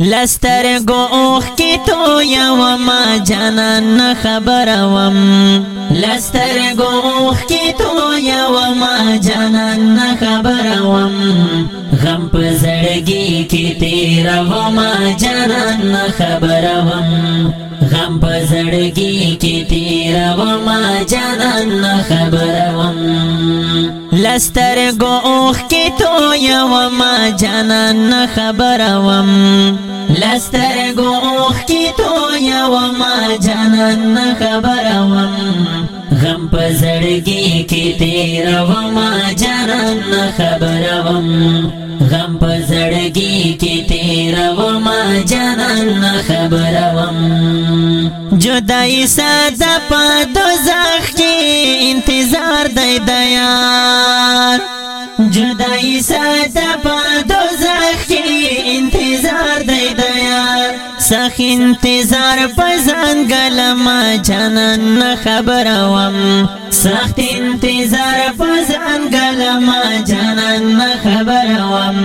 لستر گو اوخ کی تو یا وما جانان خبر وم لستر گو اوخ کی تو یا وما جانان خبر وم غم په زړګي کې تیر وما جانان خبر وم غم په زړګي کې تیر وما جانان خبر وم لستر گو اوخ کی تو یا وما جانان خبر وم لستر گوخ کی تو یا وما جانان خبر وم غم په زړګي کې تیر وما جانان خبر وم غم په زړګي کې تیر وما جانان خبر وم جدای ساده په دوزخ کې انتظار دی دیار جدای ساده په دوزخ کې انتظار دی د یار سخ انتظار پزان ګلما جنن خبر وم سخت انتظار پزان ګلما جنن خبر وم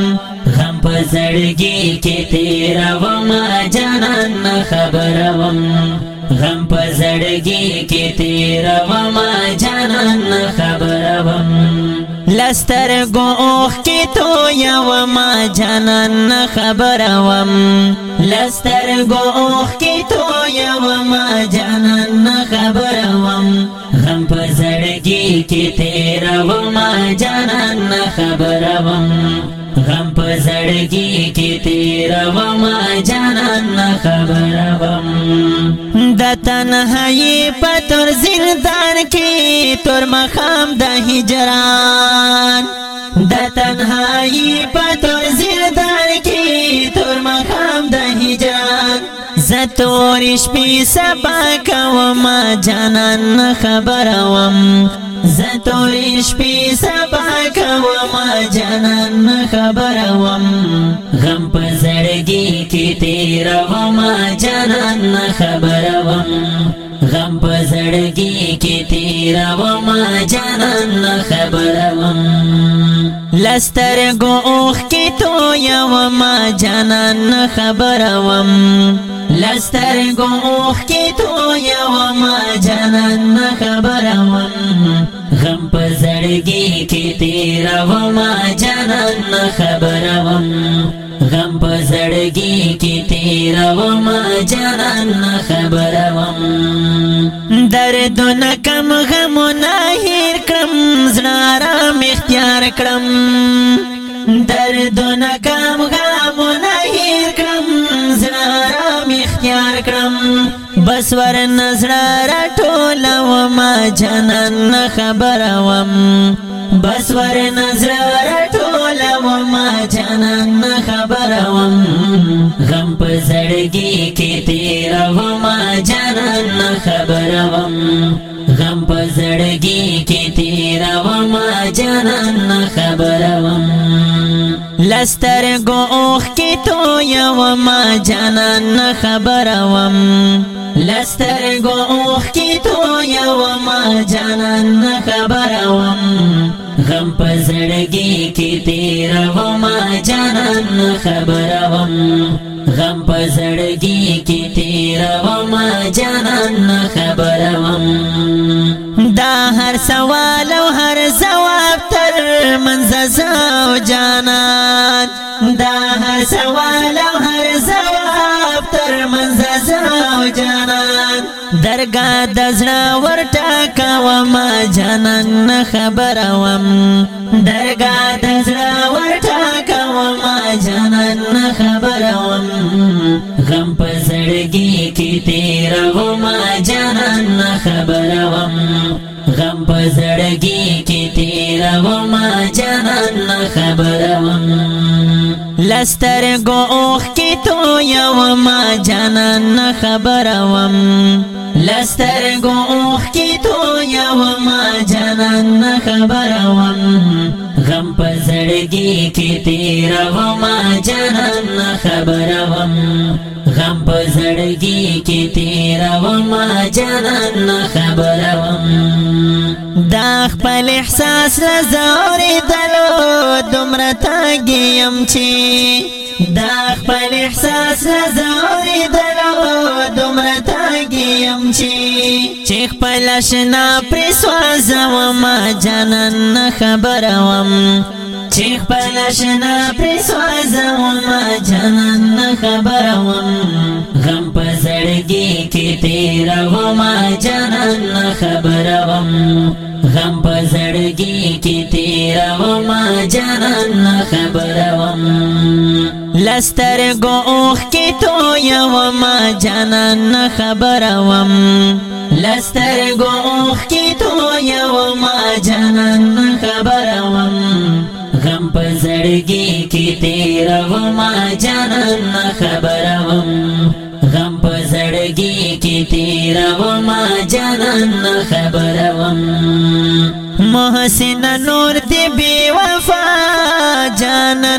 غم پزړګي کې تیر وم جنن خبر وم غم پزړګي کې تیر وم جنن خبر وم لستر گوخ کی تو یو ما جانان خبر وم لستر گوخ کی تو یو ما جانان خبر وم غم په زړګي کې تیر وم ما جانان خبر وم غم په زړګي کې تیر وم ما جانان خبر وم د تنهایی پتر زندان کی تر مخام د هجران د تنهایی پتر زندان کی تر مخام د هجران زتور شپې سبا کوم جانان خبروم زتور شپې سبا کوم جنان خبروم غم په زړګي کې تیروم جنان خبروم غم په زړګي کې تیروم جنان خبروم لستر گو اوخ کی تو یو ما جانان خبروم لستر گو اوخ کی تو یو ما جانان خبروم غم په زړګي کې تیرا و ما جانان خبروم غم په زړګي کې تیرا و ما جانان خبروم درد نه کم غم نه هیر کړم زړه را مختیار کړم درد نه کم غم نه اسور نظر ټول و ما جنن خبر وم بس ور نظر ټول و ما جنن خبر وم غم په زړګي کې تیر و ما جنن خبر وم غم په زړګي کې تیر و ما جنن خبر وم لستر گو اوخ کی تو یو ما جنن خبر وم لستر گو اوخ کی تو یوما جانان نخبروم غم پزړګي کې تیروم جانان خبروم غم پزړګي کې تیروم جانان خبروم دا هر سوال او هر جواب تر منځ زاو جانان دا هر سوال درګه د زړه ورټا کا ما جنن خبر وم درګه د زړه ورټا کا ما جنن خبر وم غم په زړګي کې تیر و ما جنن خبر وم غم په زړګي کې تیر و ما جنن خبر وم لستر گو اوخ کی تو یو ما جنن خبر وم لستر گوخ کی تو یو ما جنن خبروم غم په زړګي کې تیروم جنن خبروم غم په زړګي کې تیروم جنن خبروم دا خپل احساس لزور دلو دومره تاګیم چې دا خپل احساس لزور دلو دومره يم چې چې خپل شنا پر سوازم ما جانن خبروم چې خپل شنا پر سوازم ما جانن خبروم غم په زړګي کې تیروم ما جانن خبروم غم په زړګي کې تیروم جانان خبروم لستر گو اوخ کی تو یوما جانان خبروم لستر گو اوخ کی تو یوما جانان خبروم غم په زړګي کې تیرو ما جانان خبروم غم په زړګي کې تیرو ما جانان خبروم محسن نور دی بے وفا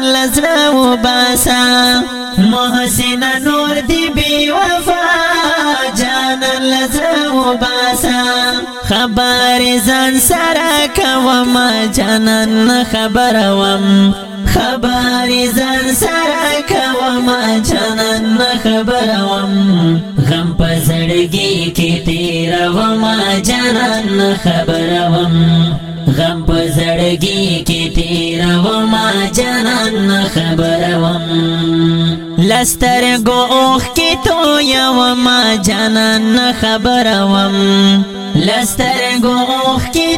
قرآن لزر و باسا محسن نور دی بی وفا جانان لزر و باسا خبر زن سرکا وما جانان خبر وم خبر زن سرکا وما جانان خبر وم غم پزڑگی کی تیر وما جانان خبر وم غم په زړګي کې تیرو ما جنان خبروم لستر ګوخ کې تو یو ما جنان خبروم لستر ګوخ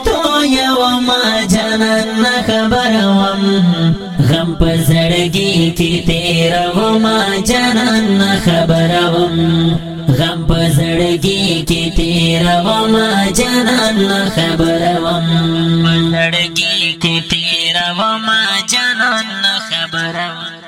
تو یو ما جنن نه خبر وم غم په زړګي کې تیر و ما جنن نه خبر وم غم په زړګي کې تیر و ما جنن نه خبر وم زړګي کې تیر و ما جنن نه خبر وم